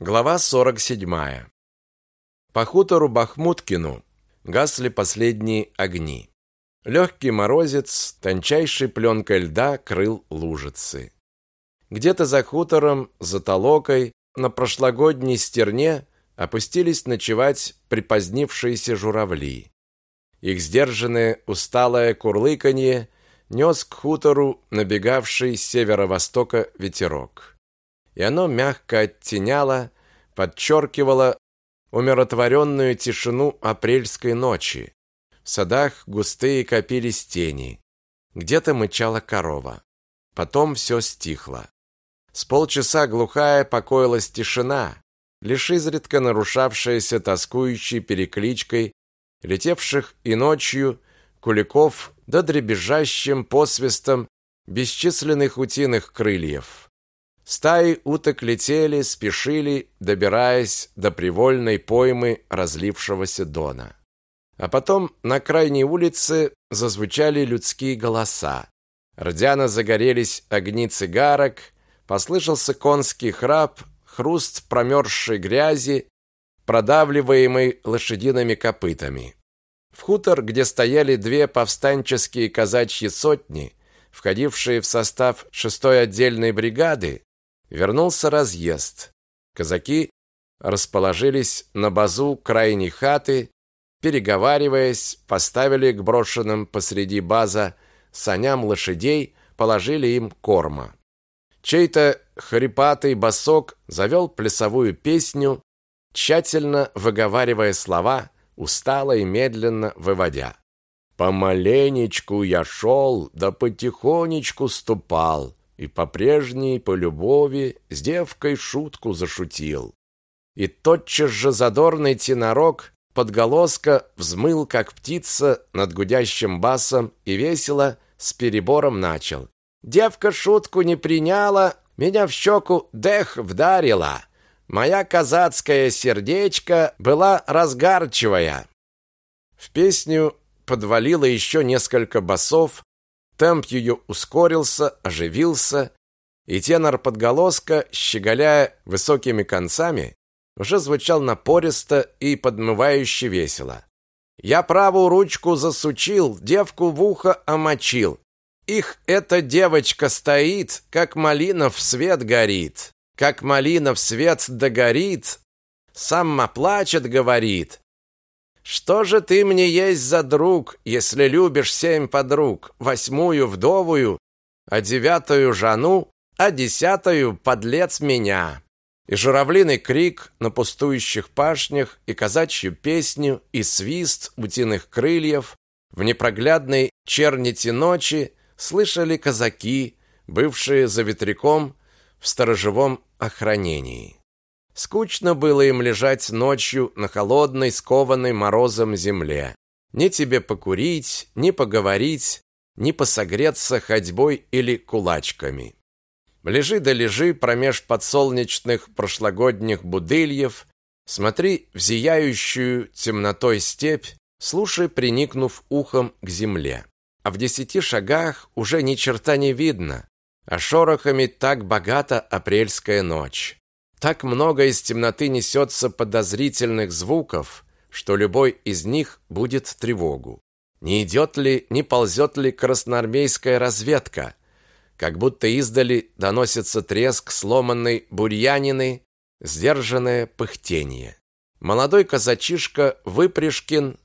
Глава 47. По хутору Бахмуткину гасли последние огни. Легкий морозец тончайшей пленкой льда крыл лужицы. Где-то за хутором, за толокой, на прошлогодней стерне опустились ночевать припозднившиеся журавли. Их сдержанное усталое курлыканье нес к хутору набегавший с северо-востока ветерок и оно мягко оттеняло, подчеркивало умиротворенную тишину апрельской ночи. В садах густые копились тени. Где-то мычала корова. Потом все стихло. С полчаса глухая покоилась тишина, лишь изредка нарушавшаяся тоскующей перекличкой летевших и ночью куликов да дребезжащим посвистом бесчисленных утиных крыльев. Стаи уток летели, спешили, добираясь до привольной поймы разлившегося дона. А потом на крайней улице зазвучали людские голоса. Рдяно загорелись огни цигарок, послышался конский храп, хруст промерзшей грязи, продавливаемой лошадиными копытами. В хутор, где стояли две повстанческие казачьи сотни, входившие в состав шестой отдельной бригады, Вернулся разъезд. Казаки расположились на базу крайней хаты, переговариваясь, поставили к брошенным посреди база саням лошадей, положили им корма. Чей-то хрипатый басок завел плясовую песню, тщательно выговаривая слова, устало и медленно выводя. «Помаленечку я шел, да потихонечку ступал, и по прежней по любови с девкой шутку зашутил. И тотчас же задорный тенорок подголоска взмыл, как птица, над гудящим басом и весело с перебором начал. Девка шутку не приняла, меня в щеку дэх вдарила. Моя казацкая сердечко была разгарчивая. В песню подвалило еще несколько басов, Темп ее ускорился, оживился, и тенор подголоска, щеголяя высокими концами, уже звучал напористо и подмывающе весело. Я правую ручку засучил, девку в ухо омочил. Их эта девочка стоит, как малина в свет горит. Как малина в свет догорит, сама плачет, говорит. Что же ты мне есть за друг, если любишь семь подруг, восьмую вдовую, а девятую жену, а десятую подлец меня? И журавлиный крик на пустующих пашнях, и казачью песню, и свист утиных крыльев в непроглядной черните ночи слышали казаки, бывшие за ветряком в сторожевом охранении. Скучно было им лежать ночью на холодной, скованной морозом земле. Ни тебе покурить, ни поговорить, ни посогреться ходьбой или кулачками. Лежи да лежи промеж подсолнечных прошлогодних будыльев, смотри в зияющую темнотой степь, слушай, приникнув ухом к земле. А в десяти шагах уже ни черта не видно, а шорохами так богата апрельская ночь. Так много из темноты несется подозрительных звуков, что любой из них будет тревогу. Не идет ли, не ползет ли красноармейская разведка? Как будто издали доносится треск сломанной бурьянины, сдержанное пыхтение. Молодой казачишка Выпряжкин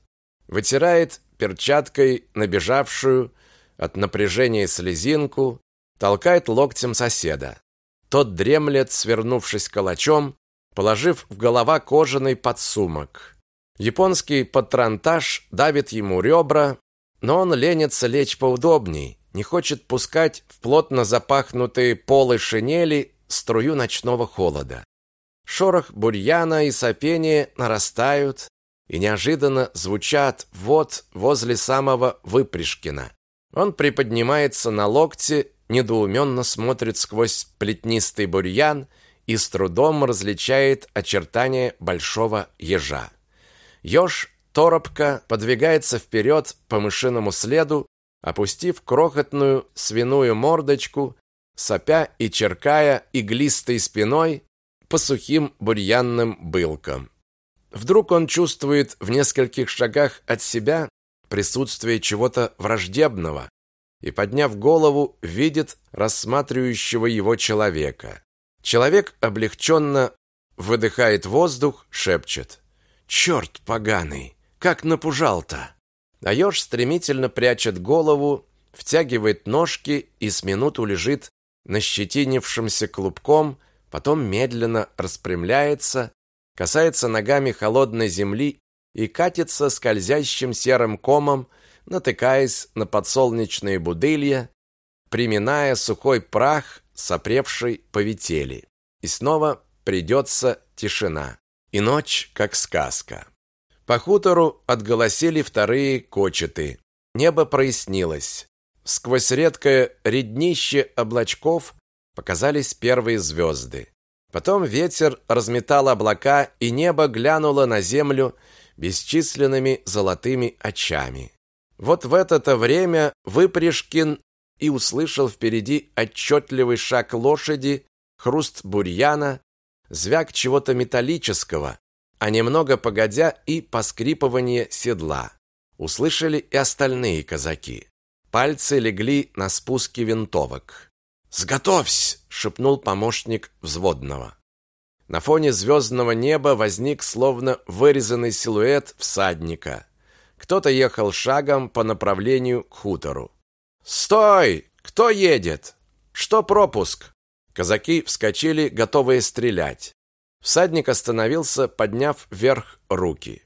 вытирает перчаткой набежавшую от напряжения слезинку, толкает локтем соседа. Тот дремлет, свернувшись калачом, положив в голова кожаный подсумок. Японский патронтаж давит ему ребра, но он ленится лечь поудобней, не хочет пускать в плотно запахнутые полы шинели струю ночного холода. Шорох бурьяна и сопение нарастают и неожиданно звучат вот возле самого Выпряжкина. Он приподнимается на локте недоуменно смотрит сквозь плетнистый бурьян и с трудом различает очертания большого ежа. Еж торопко подвигается вперед по мышиному следу, опустив крохотную свиную мордочку, сопя и черкая иглистой спиной, по сухим бурьянным былкам. Вдруг он чувствует в нескольких шагах от себя присутствие чего-то враждебного и, подняв голову, видит рассматривающего его человека. Человек облегченно выдыхает воздух, шепчет. «Черт поганый! Как напужал-то!» А стремительно прячет голову, втягивает ножки и с минуту лежит на щетинившемся клубком, потом медленно распрямляется, касается ногами холодной земли и катится скользящим серым комом, натыкаясь на подсолнечные будылья, приминая сухой прах, сопревший по ветели. И снова придется тишина. И ночь, как сказка. По хутору отголосили вторые кочеты. Небо прояснилось. Сквозь редкое реднище облачков показались первые звезды. Потом ветер разметал облака, и небо глянуло на землю бесчисленными золотыми очами. Вот в это-то время Выпряжкин и услышал впереди отчетливый шаг лошади, хруст бурьяна, звяк чего-то металлического, а немного погодя и поскрипывание седла. Услышали и остальные казаки. Пальцы легли на спуске винтовок. «Сготовься!» — шепнул помощник взводного. На фоне звездного неба возник словно вырезанный силуэт всадника. Кто-то ехал шагом по направлению к хутору. «Стой! Кто едет? Что пропуск?» Казаки вскочили, готовые стрелять. Всадник остановился, подняв вверх руки.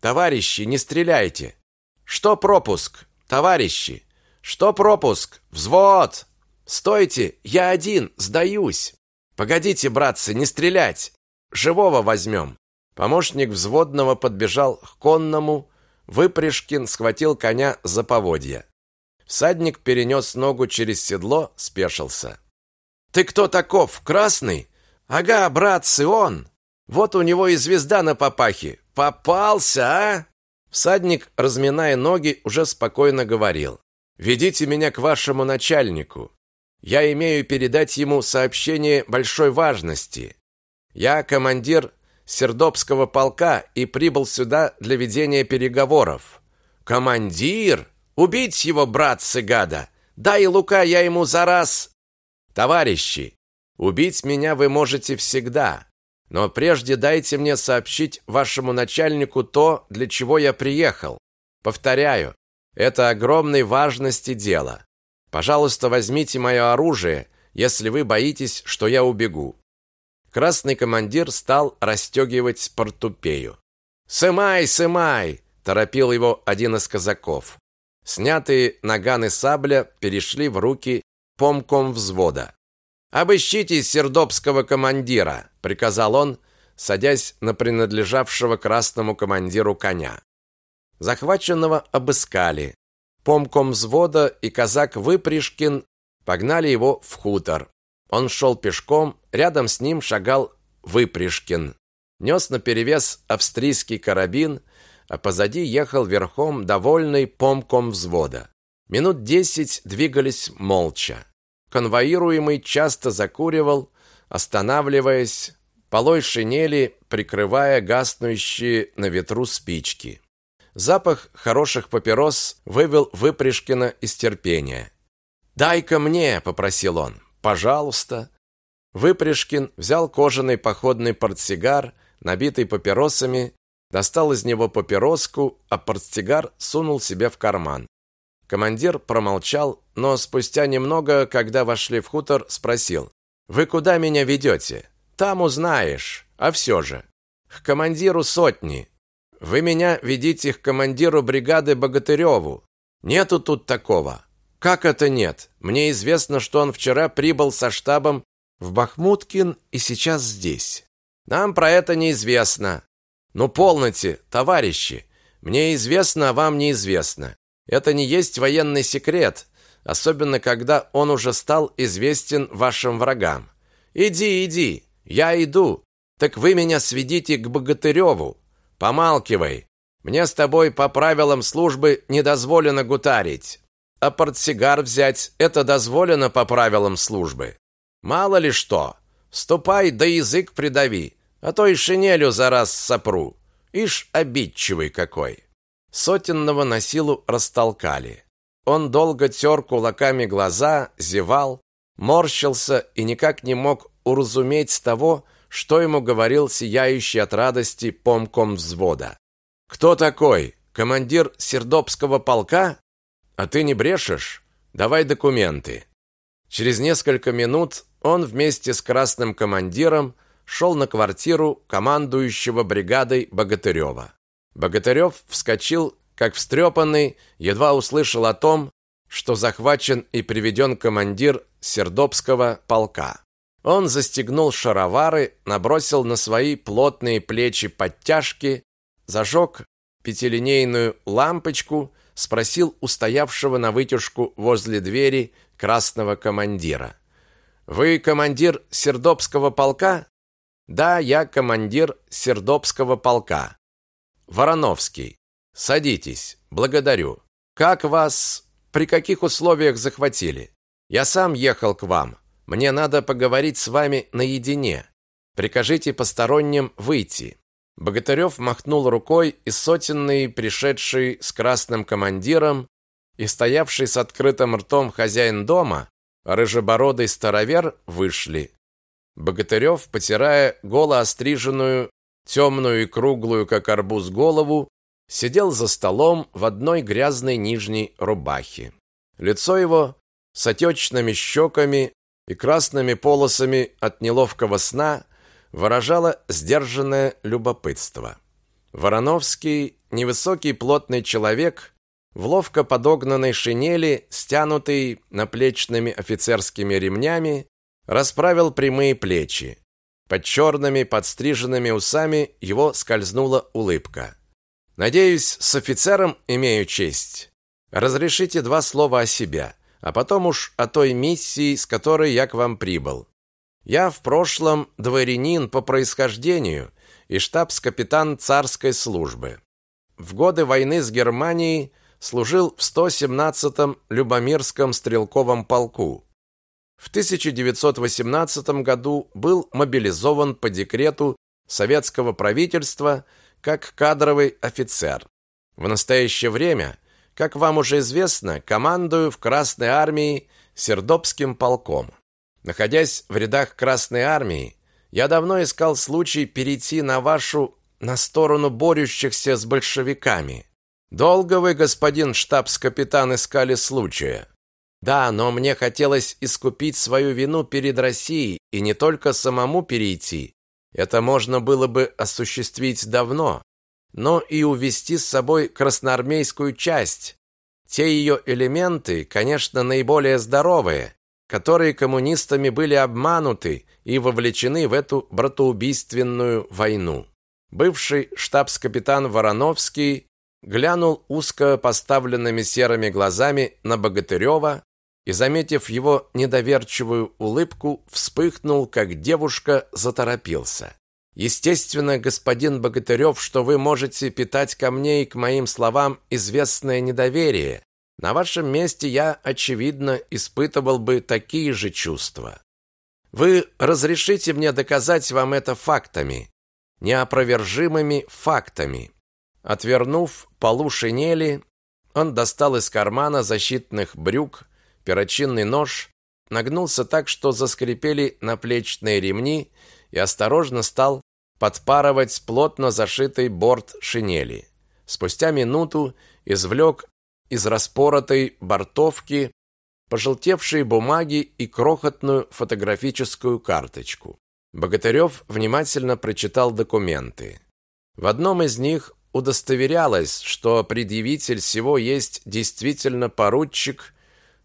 «Товарищи, не стреляйте!» «Что пропуск? Товарищи! Что пропуск? Взвод!» Стойте, я один, сдаюсь. Погодите, братцы, не стрелять. Живого возьмем. Помощник взводного подбежал к конному, Выпряжкин схватил коня за поводья. Всадник перенес ногу через седло, спешился. Ты кто таков? Красный? Ага, братцы, он. Вот у него и звезда на папахе. Попался, а? Всадник, разминая ноги, уже спокойно говорил: "Ведите меня к вашему начальнику. Я имею передать ему сообщение большой важности. Я командир Сердобского полка и прибыл сюда для ведения переговоров. Командир, убить его, братцы гада. Да и Лука я ему за раз. Товарищи, убить меня вы можете всегда, но прежде дайте мне сообщить вашему начальнику то, для чего я приехал. Повторяю, это огромной важности дело. Пожалуйста, возьмите мое оружие, если вы боитесь, что я убегу. Красный командир стал расстегивать портупею. «Сымай, сымай!» – торопил его один из казаков. Снятые наганы сабля перешли в руки помком взвода. «Обыщите сердобского командира!» – приказал он, садясь на принадлежавшего красному командиру коня. Захваченного обыскали, Помком взвода и казак Выпряжкин погнали его в хутор. Он шел пешком, рядом с ним шагал Выпряжкин. Нес наперевес австрийский карабин, а позади ехал верхом довольный помком взвода. Минут десять двигались молча. Конвоируемый часто закуривал, останавливаясь, полой шинели прикрывая гаснущие на ветру спички. Запах хороших папирос вывел Выпряжкина из терпения. «Дай-ка мне!» – попросил он. «Пожалуйста!» Выпряжкин взял кожаный походный портсигар, набитый папиросами, достал из него папироску, а портсигар сунул себе в карман. Командир промолчал, но спустя немного, когда вошли в хутор, спросил. «Вы куда меня ведете?» «Там узнаешь. А все же». «К командиру сотни. Вы меня ведите к командиру бригады Богатыреву. Нету тут такого. Как это нет? Мне известно, что он вчера прибыл со штабом в Бахмуткин и сейчас здесь. Нам про это неизвестно. Ну полноте, товарищи. Мне известно, а вам неизвестно. Это не есть военный секрет, особенно когда он уже стал известен вашим врагам. Иди, иди. Я иду. Так вы меня сведите к Богатыреву. Помалкивай. Мне с тобой по правилам службы не дозволено гутарить. А портсигар взять это дозволено по правилам службы. Мало ли что. Ступай, да язык придави, а то и шинелю за раз сопру. Ишь, обидчивый какой. Сотенного на силу растолкали. Он долго тер кулаками глаза, зевал, морщился и никак не мог уразуметь того, что ему говорил сияющий от радости помком взвода. «Кто такой? Командир Сердобского полка? А ты не брешешь? Давай документы». Через несколько минут он вместе с красным командиром шел на квартиру командующего бригадой Богатырева. Богатырев вскочил, как встрепанный, едва услышал о том, что захвачен и приведен командир Сердобского полка. Он застегнул шаровары, набросил на свои плотные плечи подтяжки, зажег пятилинейную лампочку, спросил у стоявшего на вытяжку возле двери красного командира. «Вы командир Сердобского полка?» «Да, я командир Сердобского полка». «Вороновский. Садитесь. Благодарю. Как вас... При каких условиях захватили?» «Я сам ехал к вам. Мне надо поговорить с вами наедине. Прикажите посторонним выйти». Богатырев махнул рукой, и сотенный, пришедший с красным командиром и стоявший с открытым ртом хозяин дома, рыжебородый старовер, вышли. Богатырев, потирая голо остриженную, темную и круглую, как арбуз, голову, сидел за столом в одной грязной нижней рубахе. Лицо его с отечными щеками и красными полосами от неловкого сна выражало сдержанное любопытство. Вороновский, невысокий плотный человек, в ловко подогнанной шинели, стянутый наплечными офицерскими ремнями, расправил прямые плечи. Под черными подстриженными усами его скользнула улыбка. «Надеюсь, с офицером имею честь. Разрешите два слова о себе а потом уж о той миссии, с которой я к вам прибыл. Я в прошлом дворянин по происхождению и штабс-капитан царской службы. В годы войны с Германией служил в 117-м Любомирском стрелковом полку. В 1918 году был мобилизован по декрету советского правительства как кадровый офицер. В настоящее время как вам уже известно, командую в Красной армии Сердобским полком. Находясь в рядах Красной армии, я давно искал случай перейти на вашу на сторону борющихся с большевиками. Долго вы, господин штабс-капитан, искали случая. Да, но мне хотелось искупить свою вину перед Россией и не только самому перейти. Это можно было бы осуществить давно, но и увести с собой красноармейскую часть. Те ее элементы, конечно, наиболее здоровые, которые коммунистами были обмануты и вовлечены в эту братоубийственную войну. Бывший штабс-капитан Вороновский глянул узко поставленными серыми глазами на Богатырева и, заметив его недоверчивую улыбку, вспыхнул, как девушка, заторопился. Естественно, господин Богатырев, что вы можете питать ко мне и к моим словам известное недоверие. На вашем месте я, очевидно, испытывал бы такие же чувства. Вы разрешите мне доказать вам это фактами, неопровержимыми фактами. Отвернув полу шинели, он достал из кармана защитных брюк перочинный нож, нагнулся так, что заскрипели наплечные ремни и осторожно стал подпарывать плотно зашитый борт шинели. Спустя минуту извлек из распоротой бортовки пожелтевшие бумаги и крохотную фотографическую карточку. Богатырев внимательно прочитал документы. В одном из них удостоверялось, что предъявитель всего есть действительно поручик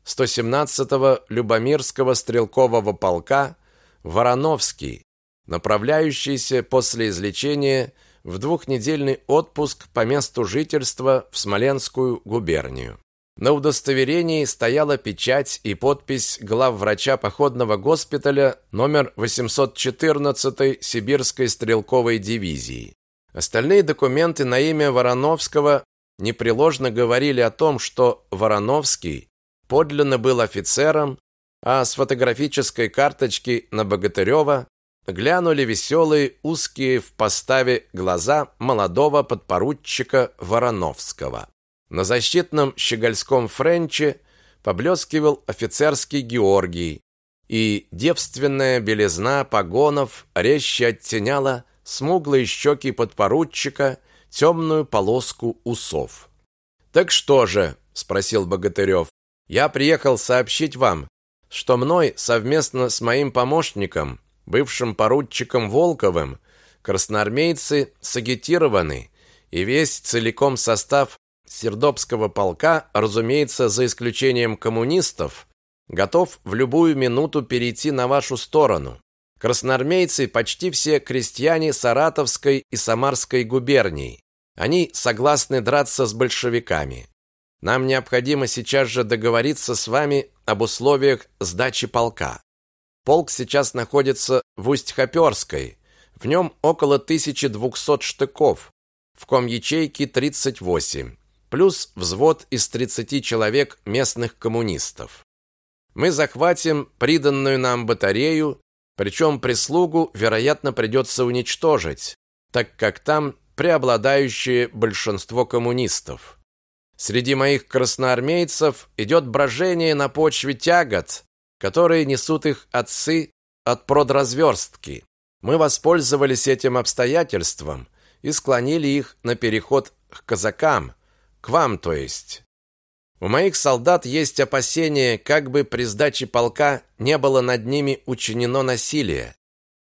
117-го Любомирского стрелкового полка Вороновский, направляющийся после излечения в двухнедельный отпуск по месту жительства в Смоленскую губернию. На удостоверении стояла печать и подпись главврача походного госпиталя номер 814 Сибирской стрелковой дивизии. Остальные документы на имя Вороновского непреложно говорили о том, что Вороновский подлинно был офицером, а с фотографической карточки на Богатырева глянули веселые, узкие в поставе глаза молодого подпоручика Вороновского. На защитном щегольском френче поблескивал офицерский Георгий, и девственная белизна погонов резче оттеняла смуглые щеки подпоручика, темную полоску усов. «Так что же?» – спросил Богатырев. «Я приехал сообщить вам, что мной совместно с моим помощником, бывшим поручиком Волковым, красноармейцы сагитированы, и весь целиком состав Сердобского полка, разумеется, за исключением коммунистов, готов в любую минуту перейти на вашу сторону. Красноармейцы почти все крестьяне Саратовской и Самарской губерний. Они согласны драться с большевиками. Нам необходимо сейчас же договориться с вами об условиях сдачи полка. Полк сейчас находится в Усть-Хоперской. В нем около 1200 штыков, в ком ячейки 38, плюс взвод из 30 человек местных коммунистов. Мы захватим приданную нам батарею, причем прислугу, вероятно, придется уничтожить, так как там преобладающее большинство коммунистов. Среди моих красноармейцев идет брожение на почве тягот, которые несут их отцы от продразверстки. Мы воспользовались этим обстоятельством и склонили их на переход к казакам, к вам, то есть. У моих солдат есть опасения, как бы при сдаче полка не было над ними учинено насилие.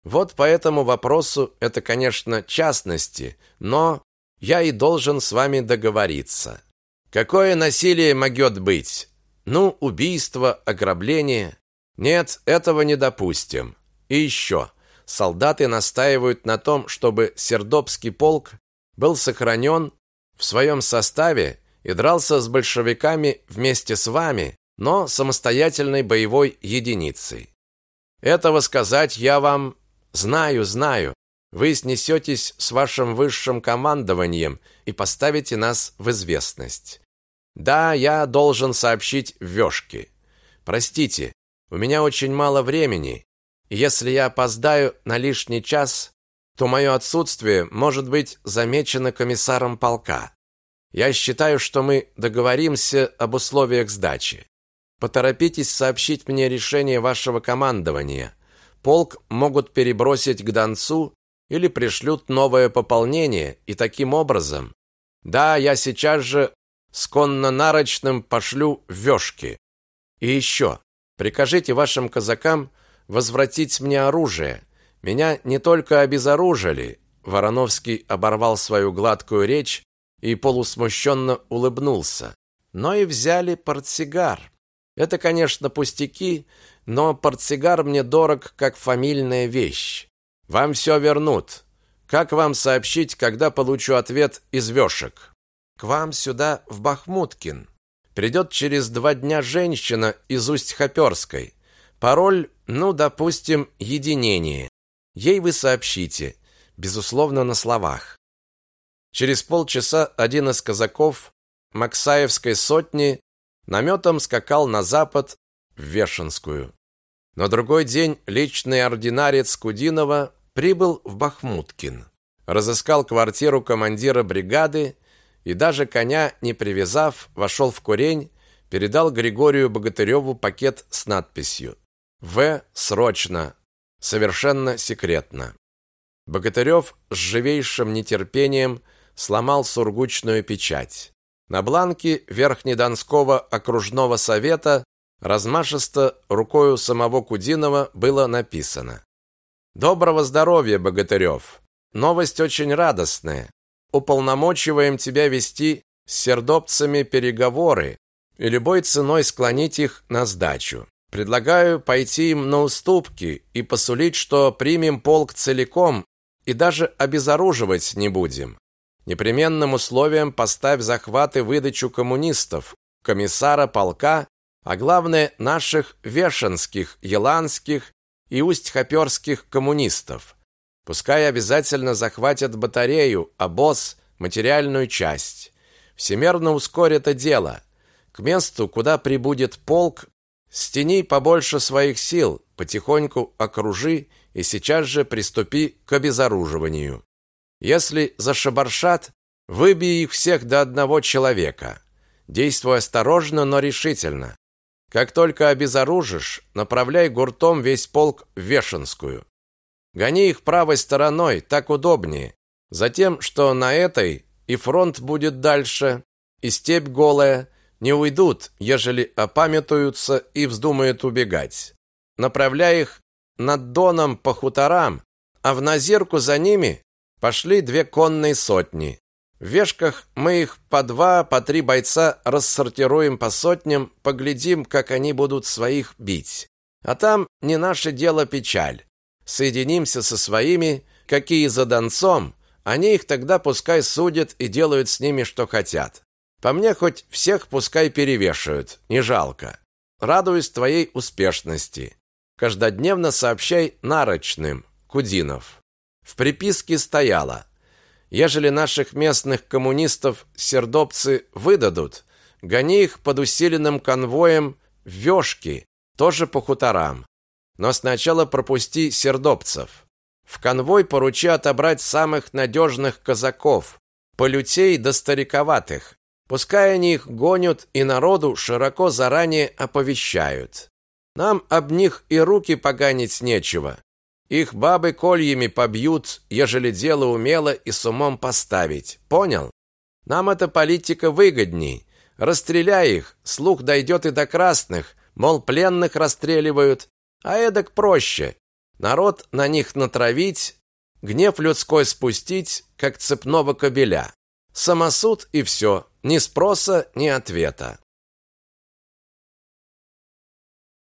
Вот по этому вопросу это, конечно, частности, но я и должен с вами договориться. Какое насилие могет быть? Ну, убийство, ограбление. Нет, этого не допустим. И еще. Солдаты настаивают на том, чтобы Сердобский полк был сохранен в своем составе и дрался с большевиками вместе с вами, но самостоятельной боевой единицей. Этого сказать я вам знаю, знаю. Вы снесетесь с вашим высшим командованием и поставите нас в известность. Да, я должен сообщить Вёшке. Простите, у меня очень мало времени, если я опоздаю на лишний час, то мое отсутствие может быть замечено комиссаром полка. Я считаю, что мы договоримся об условиях сдачи. Поторопитесь сообщить мне решение вашего командования. Полк могут перебросить к Донцу или пришлют новое пополнение, и таким образом... Да, я сейчас же с конно-нарочным пошлю Вёшки. И еще, прикажите вашим казакам возвратить мне оружие. Меня не только обезоружили, Вороновский оборвал свою гладкую речь и полусмущенно улыбнулся. Но и взяли портсигар. Это, конечно, пустяки, но портсигар мне дорог как фамильная вещь. Вам все вернут. Как вам сообщить, когда получу ответ из вешек? К вам сюда, в Бахмуткин. Придет через два дня женщина из Усть-Хоперской. Пароль, ну, допустим, единение. Ей вы сообщите, безусловно, на словах. Через полчаса один из казаков Максаевской сотни наметом скакал на запад в Вешенскую. На другой день личный ординарец Кудинова прибыл в Бахмуткин. Разыскал квартиру командира бригады и даже коня не привязав, вошел в курень, передал Григорию Богатыреву пакет с надписью «В. Срочно. Совершенно секретно». Богатырев с живейшим нетерпением – сломал сургучную печать. На бланке Верхнедонского окружного совета размашисто рукою самого Кудинова было написано: Доброго здоровья, Богатырев. Новость очень радостная. Уполномочиваем тебя вести с сердобцами переговоры и любой ценой склонить их на сдачу. Предлагаю пойти им на уступки и посулить, что примем полк целиком и даже обезоруживать не будем. Непременным условием поставь захват и выдачу коммунистов, комиссара полка, а главное наших вешенских, еланских и усть-хоперских коммунистов. Пускай обязательно захватят батарею, обоз, материальную часть. Всемерно ускорь это дело. К месту, куда прибудет полк, стяни побольше своих сил, потихоньку окружи и сейчас же приступи к обезоруживанию. Если зашабаршат, выбей их всех до одного человека. Действуй осторожно, но решительно. Как только обезоружишь, направляй гуртом весь полк в Вешенскую. Гони их правой стороной, так удобнее. Затем, что на этой и фронт будет дальше, и степь голая, не уйдут, ежели опамятуются и вздумают убегать. Направляй их над Доном по хуторам, а в Назирку за ними пошли две конные сотни. В вешках мы их по два, по три бойца рассортируем по сотням, поглядим, как они будут своих бить. А там не наше дело печаль. Соединимся со своими, какие за донцом, они их тогда пускай судят и делают с ними, что хотят. По мне хоть всех пускай перевешивают, не жалко. Радуюсь твоей успешности. Каждодневно сообщай нарочным, Кудинов. В приписке стояло: ежели наших местных коммунистов сердобцы выдадут, гони их под усиленным конвоем в Вёшки, тоже по хуторам. Но сначала пропусти сердобцев. В конвой поручи отобрать самых надежных казаков, полютей до стариковатых. Пускай они их гонят и народу широко заранее оповещают. Нам об них и руки поганить нечего. Их бабы кольями побьют, ежели дело умело и с умом поставить. Понял? Нам эта политика выгодней. Расстреляй их, слух дойдет и до красных, мол, пленных расстреливают, а эдак проще. Народ на них натравить, гнев людской спустить, как цепного кобеля. Самосуд и все, ни спроса, ни ответа.